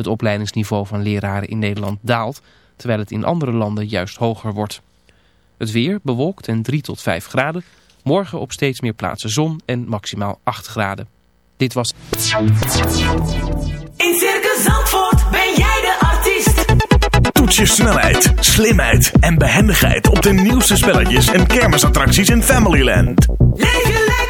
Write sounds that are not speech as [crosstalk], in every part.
Het opleidingsniveau van leraren in Nederland daalt, terwijl het in andere landen juist hoger wordt. Het weer bewolkt en 3 tot 5 graden. Morgen op steeds meer plaatsen zon en maximaal 8 graden. Dit was... In Circus Zandvoort ben jij de artiest. Toets je snelheid, slimheid en behendigheid op de nieuwste spelletjes en kermisattracties in Familyland. Leef je lekker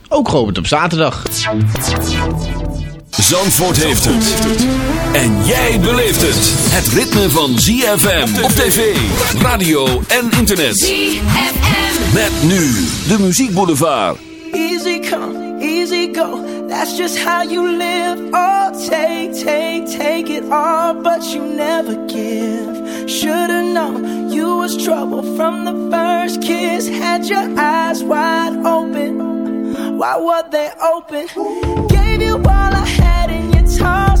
ook geopend op zaterdag. Zandvoort heeft het. En jij beleeft het. Het ritme van ZFM op tv, radio en internet. ZFM. Met nu de muziekboulevard. Easy come, easy go. That's just how you live. Oh, take, take, take it all, but you never give. Should've known you was trouble from the first kiss. Had your eyes wide open. Why were they open? Gave you all I had and you tossed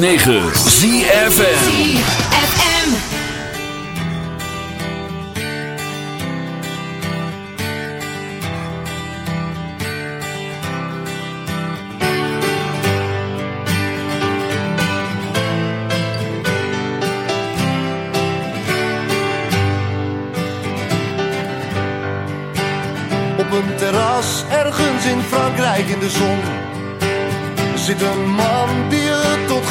106.9 ZFM. Op een terras ergens in Frankrijk in de zon zit een man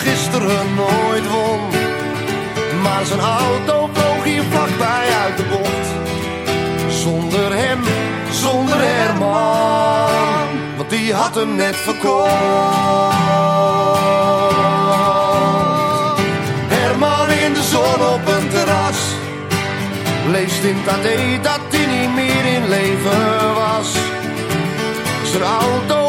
gisteren nooit won. Maar zijn auto vloog hier vlakbij uit de bocht. Zonder hem, zonder Herman, want die had hem net verkocht. Herman in de zon op een terras Leest in het dat hij niet meer in leven was. Zijn auto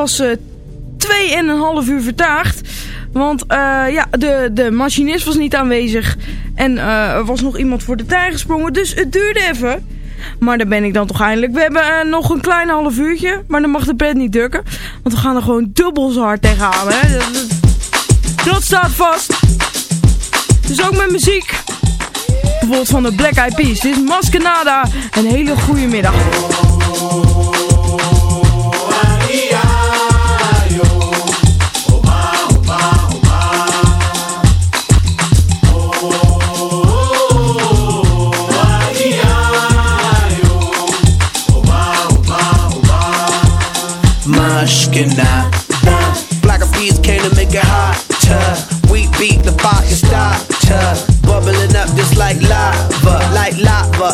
was eh 2,5 uur vertaagd. Want eh, ja, de, de machinist was niet aanwezig. En eh, er was nog iemand voor de trein gesprongen. Dus het duurde even. Maar daar ben ik dan toch eindelijk. We hebben eh, nog een klein half uurtje. Maar dan mag de pret niet drukken. Want we gaan er gewoon dubbel zo hard tegenaan. Hè? Dat, dat- dat staat vast. Dus ook met muziek. Bijvoorbeeld van de Black Eyed Peas. Dit is Maskenada. Een hele goede middag.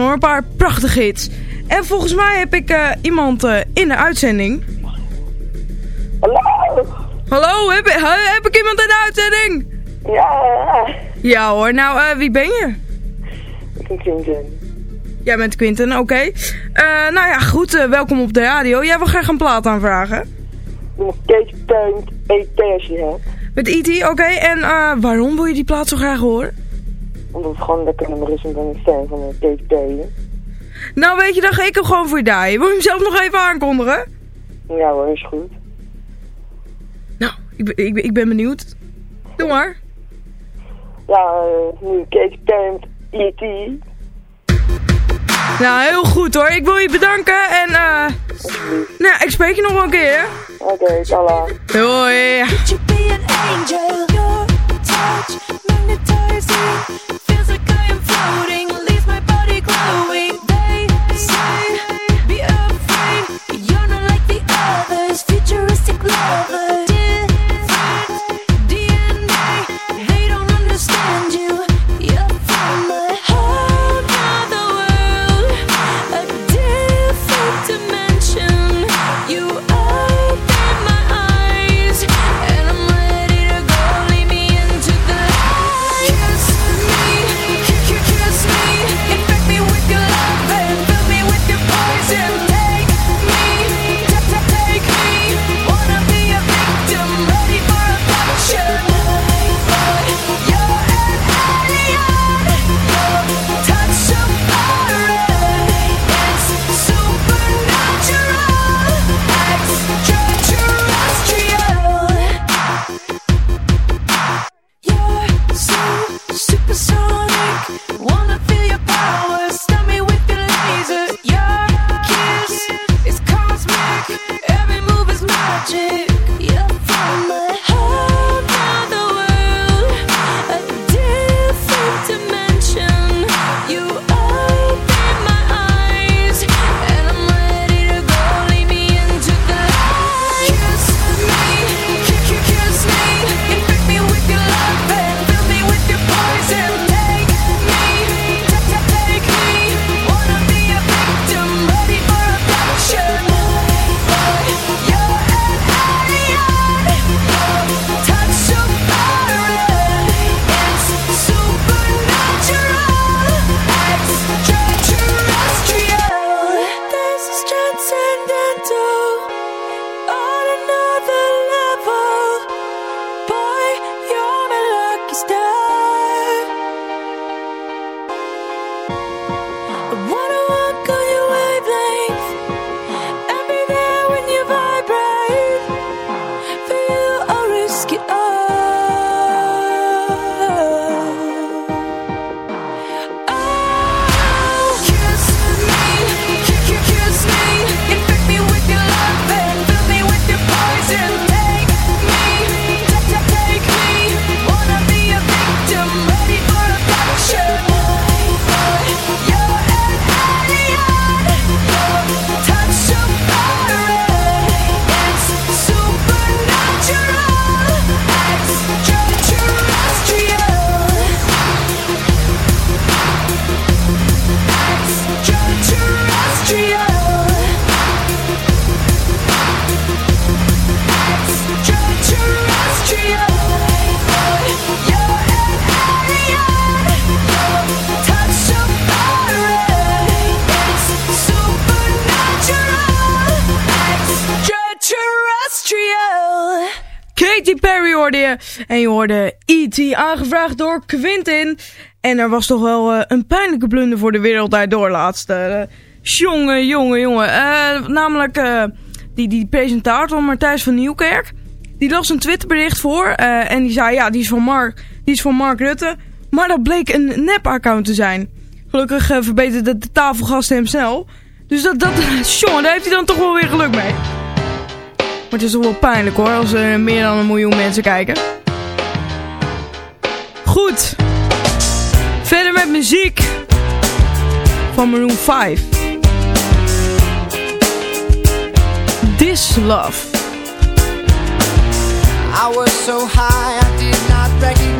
hoor, een paar prachtige hits. En volgens mij heb ik eh, iemand eh, in de uitzending. Hallo? Hallo, heb, heb, ik iemand in de uitzending? Ja. Ja hoor, nou eh, wie ben je? Ik ben Quinten. Jij bent Quinten, oké. Nou ja, goed, welkom op de radio. Jij wil graag een plaat aanvragen? Nog Cage Tank ET. Met E.T., oké. En waarom wil je die plaat zo graag horen? Omdat het gewoon lekker nummer is en ben ik fan van een TT. Nou weet je, dan ga ik hem gewoon voor je daaien. Wil je hem zelf nog even aankondigen? Ja hoor, is goed. Nou, ik, ik, ik ben benieuwd. Doe maar. Ja, eh, nu Cake E.T. Nou, heel goed hoor. Ik wil je bedanken en eh. Nou, ik spreek je nog wel een keer. Oké, okay, tala. Doei. lovers, futuristic lovers. En je hoorde E.T. aangevraagd door Quintin. En er was toch wel eh, een pijnlijke blunder voor de wereld daardoor laatst. Uh, jongen, jongen, jongen. Uh, namelijk die, die presentator Martijs van Nieuwkerk. Die las een Twitterbericht voor. en die zei, ja, die is van Mark, die is van Mark Rutte. Maar dat bleek een nep-account te zijn. Gelukkig verbeterde de tafelgast hem snel. Dus dat, dat, [laughs] jongen, daar heeft hij dan toch wel weer geluk mee. Maar het is toch wel pijnlijk hoor, als er meer dan een miljoen mensen kijken. Goed. Verder met muziek. Van Maroon 5. This Love. I was so high I did not recognize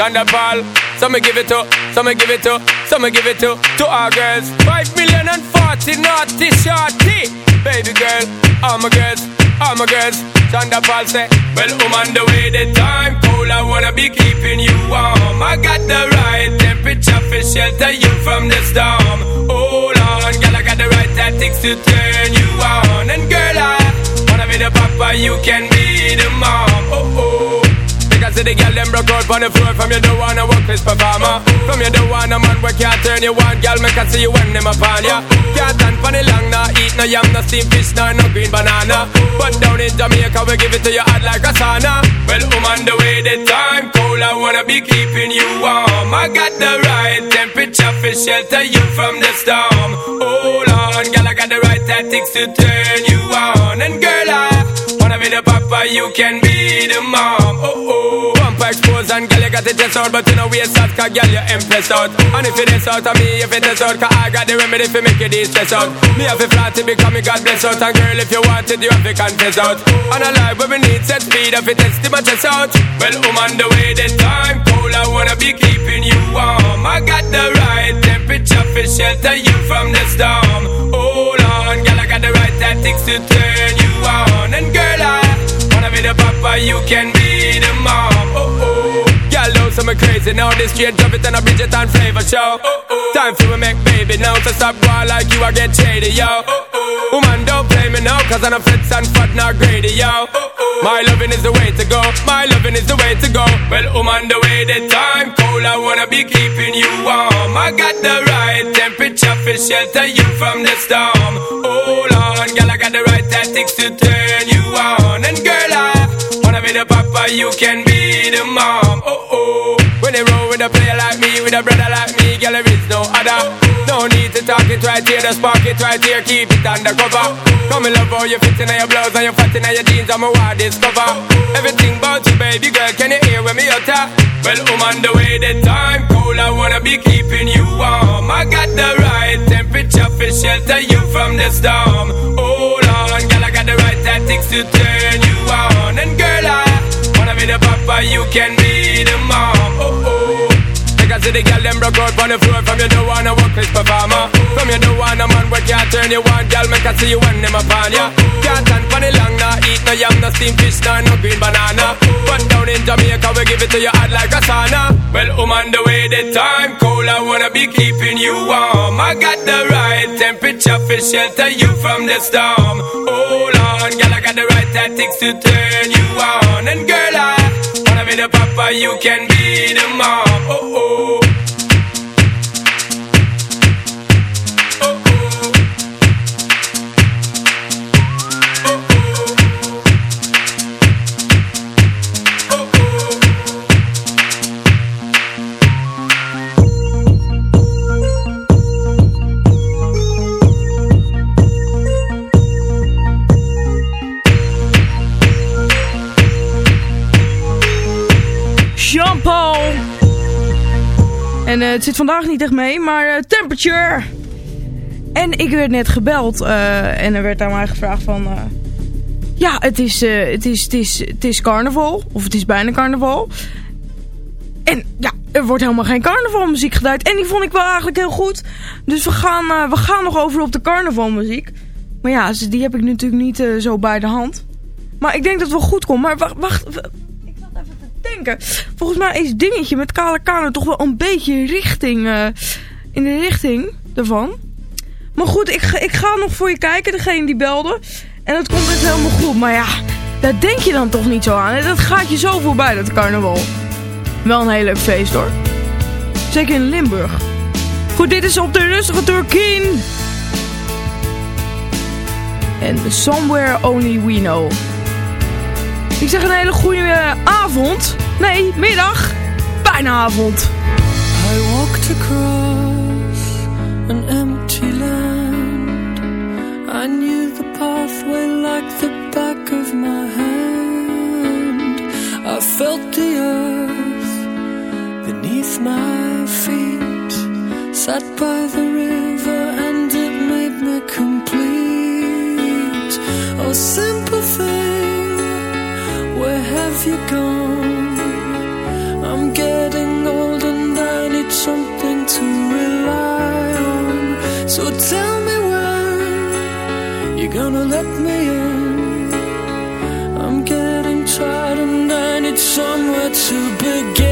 Chanda Paul, some me give it to, some me give it to, some me give it to, to our girls. Five million and forty naughty shorty. Baby girl, all my girls, all my girls. Chanda Paul say, well, I'm on the way, the time cold, I wanna be keeping you warm. I got the right temperature for shelter you from the storm. Hold on, girl, I got the right tactics to turn you on. And girl, I wanna be the papa, you can be the mom. Oh, oh. Because the girl them broke out on the floor. From you don't wanna work this performer. From you don't want a man where can't turn you on. Girl, make I see you when them upon ya. Can't stand for the long, nah Eat no yam, no steamed fish, nah, no green banana. But down in Jamaica, we give it to you hot like a sauna. Well, I'm on the way, the time cold I wanna be keeping you warm. I got the right temperature for shelter you from the storm. Hold on, girl, I got the right tactics to turn you on. And girl, I wanna be the papa, you can be the mom. Oh, oh, and girl, you got it test out, but you know we out, cause girl, you impress out. And if it is out of me, if it is out, cause I got the remedy for make it stress out. Me have a flat to become me God bless out, and girl, if you want it, you have to confess out. And a life where we need set speed, if it test my chest out. Well, I'm on the way, the time cold, I wanna be keeping you warm. I got the right temperature for shelter you from the storm. Hold on, girl, I got the right tactics to turn you on. And girl, I wanna be the papa, you can be the mom. Know some crazy now. This straight drop it and a Bridget and flavor show. Oh oh, time for me make baby now. So stop boy like you, I get shady, yo. Woman don't play me now, cause I'm a fits and fat not greedy, yo. My loving is the way to go. My loving is the way to go. Well, woman, the way the time cold, I wanna be keeping you warm. I got the right temperature for shelter you from the storm. Hold on, girl, I got the right tactics to turn you on. And girl, I be the papa, you can be the mom. Oh oh, when they roll with a player like me, with a brother like me, girl, there is no other. No need to talk it right here, the spark it right here, keep it undercover. Come and love how you fit in your blouse and you fat in your jeans, I'm a wild discover. Everything about you, baby girl, can you hear when me utter? Well, I'm on the way, the time cold, I wanna be keeping you warm. I got the right temperature for shelter you from the storm. Hold on, girl, I got the right tactics to turn you on. And girl, I wanna be the papa, you can be the mom. Oh I see the girl them broke out on the floor. From you don't wanna work this performer. From you don't wanna man where can't turn you on Girl make I see you when them upon ya Can't stand for the long nah. Eat no yam, no steamed fish, nah, no green banana. But down in Jamaica we give it to you hot like a sauna. Well I'm on the way the time cold I wanna be keeping you warm. I got the right temperature for shelter you from the storm. Hold on girl I got the right tactics to turn you on. And girl I wanna be the papa you can be the mom. Oh oh Oh. En eh, het zit vandaag niet echt mee, maar eh, temperature. En ik werd net gebeld eh, en er werd aan mij gevraagd van... ja, het is, het, is, het, is, het is carnaval, of het is bijna carnaval. En ja, er wordt helemaal geen carnavalmuziek gedraaid. En die vond ik wel eigenlijk heel goed. Dus we gaan, we gaan nog over op de carnavalmuziek. Maar ja, die heb ik natuurlijk niet zo bij de hand. Maar ik denk dat het wel goed komt. Maar wacht, wacht Volgens mij is dingetje met kale kanen toch wel een beetje richting, eh, in de richting ervan. Maar goed, ik, ik ga nog voor je kijken, degene die belde. En dat komt echt helemaal goed. Maar ja, daar denk je dan toch niet zo aan. Dat gaat je zo voorbij, dat carnaval. Wel een heel leuk feest hoor. Zeker in Limburg. Goed, dit is op de rustige Turkien. En Somewhere Only We Know. Ik zeg een hele goede eh, avond. Nee, middag. Bijna avond. I walked across an empty land. I knew the pathway like the back of my hand. I felt the earth beneath my feet. Sat by the river and it made me complete. Oh, simple thing, where have you gone? I'm getting old and I need something to rely on. So tell me when you're gonna let me in. I'm getting tired and I need somewhere to begin.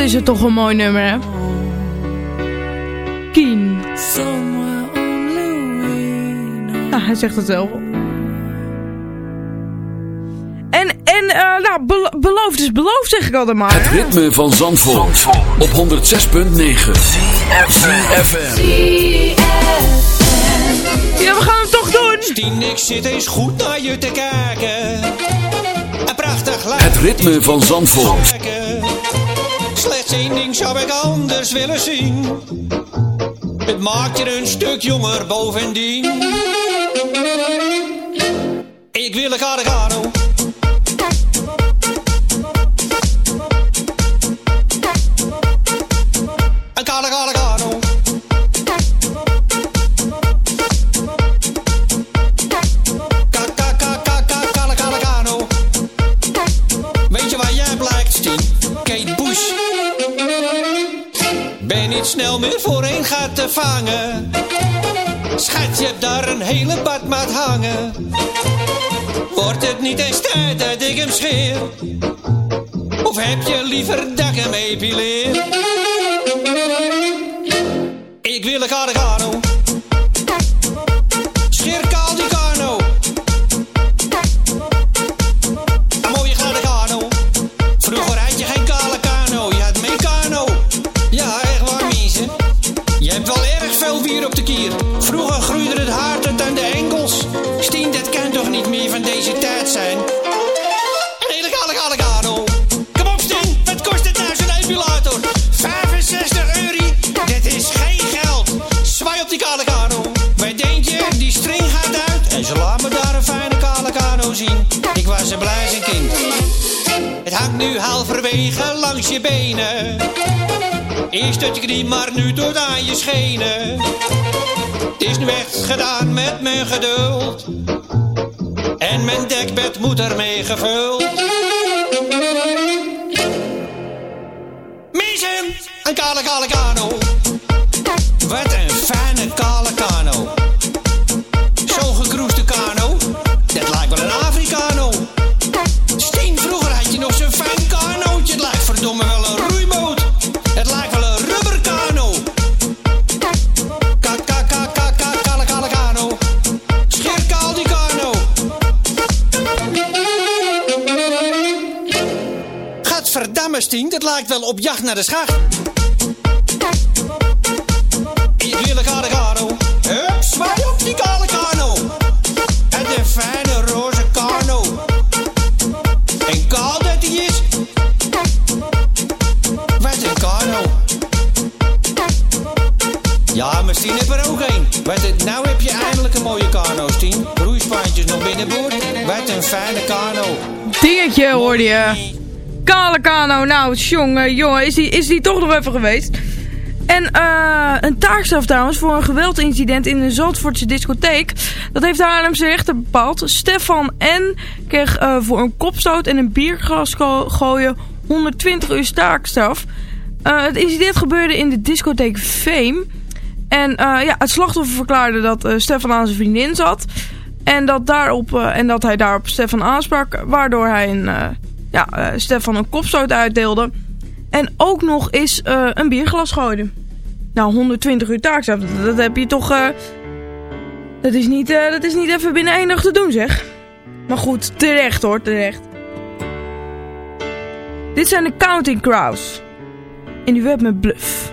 Is het toch een mooi nummer, hè? Keen. Ja, hij zegt het zelf. En, en eh, nou, belo- beloofd is beloofd, zeg ik altijd maar. Het ritme van Zandvoort, op 106.9 FM. Ja, we gaan hem toch doen. Stien, ik zit eens goed naar je te kijken. Een prachtig lijf. Het ritme van Zandvoort. Één ding zou ik anders willen zien. Het maakt je een stuk jonger bovendien. Ik wil een Gargano. Vangen. Schat, je hebt daar een hele badmaat hangen. Wordt het niet eens tijd dat ik hem scheer? Of heb je liever dat ik hem epileer? Ik wil een Gargano. Tot je knie, maar nu tot aan je schenen. Het is nu echt gedaan met mijn geduld. En mijn dekbed moet ermee gevuld. Mensen, een kale kale kano. Naar de wil een kale kano. Hup, zwaai op die kale kano. En de fijne roze kano. En kaal dat die is. Wat een kano. Ja, maar Stien heb er ook een. Wat nou heb je eindelijk een mooie kano, Stien. Roeispaantjes nog binnenboord. Wat een fijne kano. Dingetje hoorde je. Kale Kano, nou jongen, jongen, is die, is die toch nog even geweest? En eh, een taakstraf trouwens voor een geweldincident in een Zandvoortse discotheek. Dat heeft de Haarlemse rechter bepaald. Stefan N. kreeg eh, voor een kopstoot en een bierglas go- gooien 120 uur taakstraf. Eh, het incident gebeurde in de discotheek Fame. En ja, het slachtoffer verklaarde dat Stefan aan zijn vriendin zat. En dat, daarop, en dat hij daarop Stefan aansprak. Waardoor hij een, ja, eh, Stefan een kopstoot uitdeelde. En ook nog eens eh, een bierglas gooide. Nou, 120 uur taakstraf, dat, heb je toch... eh, dat, is niet, dat is niet even binnen één dag te doen, zeg. Maar goed, terecht hoor, terecht. Dit zijn de Counting Crows. En die werd met bluff.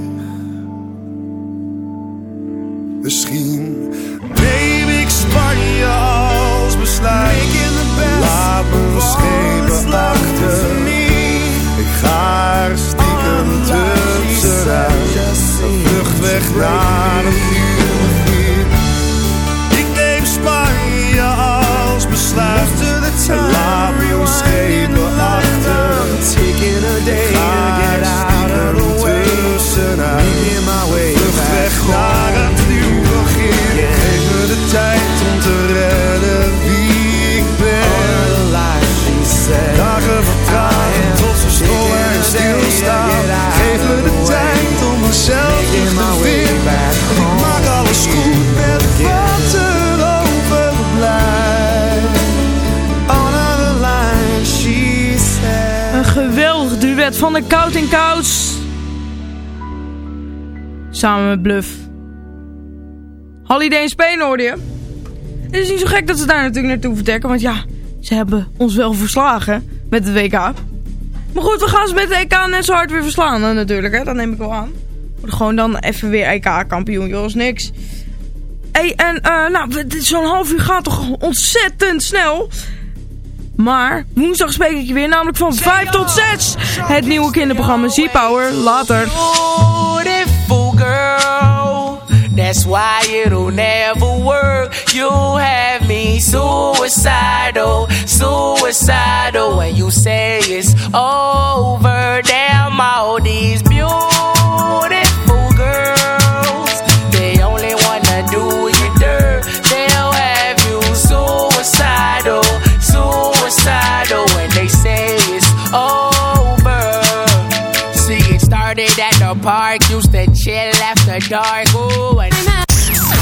Misschien neem ik Spanje als besluit. Laat mijn schepen achter. Ik ga er stiekem tussenuit. Een vlucht weg naar een nieuwe van Koud en Kouds. Samen met Bluff. Holiday in Spain hoorde je. Het is niet zo gek dat ze daar natuurlijk naartoe vertrekken. Want ja, ze hebben ons wel verslagen met het WK. Maar goed, we gaan ze met de EK net zo hard weer verslaan natuurlijk. Hè? Dat neem ik wel aan. Gewoon dan even weer EK-kampioen, joh. niks. Hey, en eh, nou, zo'n half uur gaat toch ontzettend snel. Maar woensdag spreek ik je weer, namelijk van 5 tot 6. Het nieuwe kinderprogramma Z-Power. Later. beautiful girl. That's why it'll never work. You have me suicidal, suicidal. When you say it's over, damn all these beautiful park, used to chill after dark. Ooh, and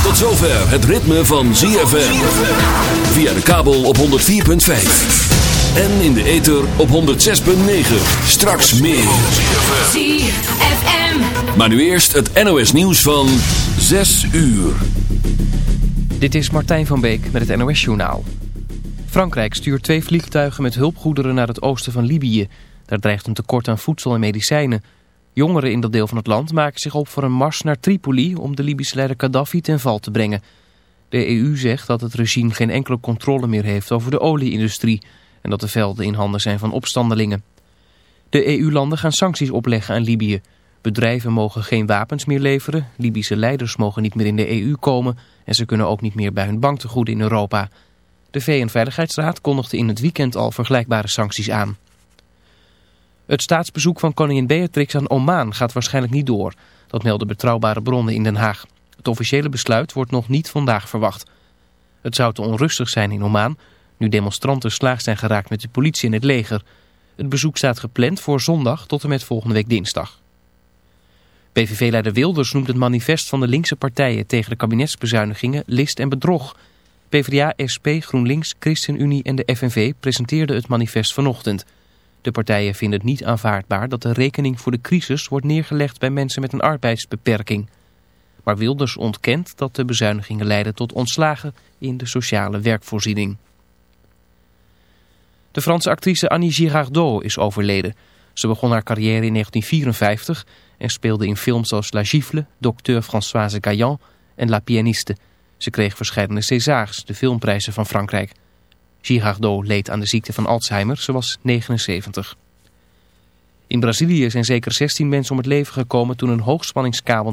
Tot zover het ritme van ZFM. Via de kabel op 104.5. En in de ether op 106.9. Straks meer. ZFM. Maar nu eerst het NOS nieuws van 6 uur. Dit is Martijn van Beek met het NOS Journaal. Frankrijk stuurt twee vliegtuigen met hulpgoederen naar het oosten van Libië. Daar dreigt een tekort aan voedsel en medicijnen. Jongeren in dat deel van het land maken zich op voor een mars naar Tripoli... om de Libische leider Gaddafi ten val te brengen. De EU zegt dat het regime geen enkele controle meer heeft over de olieindustrie... en dat de velden in handen zijn van opstandelingen. De EU-landen gaan sancties opleggen aan Libië. Bedrijven mogen geen wapens meer leveren, Libische leiders mogen niet meer in de EU komen... en ze kunnen ook niet meer bij hun banktegoeden in Europa... De VN-veiligheidsraad kondigde in het weekend al vergelijkbare sancties aan. Het staatsbezoek van koningin Beatrix aan Oman gaat waarschijnlijk niet door. Dat melden betrouwbare bronnen in Den Haag. Het officiële besluit wordt nog niet vandaag verwacht. Het zou te onrustig zijn in Oman, nu demonstranten slaag zijn geraakt met de politie en het leger. Het bezoek staat gepland voor zondag tot en met volgende week dinsdag. PVV-leider Wilders noemt het manifest van de linkse partijen tegen de kabinetsbezuinigingen list en bedrog... PvdA, SP, GroenLinks, ChristenUnie en de FNV presenteerden het manifest vanochtend. De partijen vinden het niet aanvaardbaar dat de rekening voor de crisis wordt neergelegd bij mensen met een arbeidsbeperking. Maar Wilders ontkent dat de bezuinigingen leiden tot ontslagen in de sociale werkvoorziening. De Franse actrice Annie Girardot is overleden. Ze begon haar carrière in 1954 en speelde in films als La Gifle, Docteur Françoise Gaillan en La Pianiste. Ze kreeg verschillende Césars, de filmprijzen van Frankrijk. Girardot leed aan de ziekte van Alzheimer, ze was 79. In Brazilië zijn zeker 16 mensen om het leven gekomen toen een hoogspanningskabel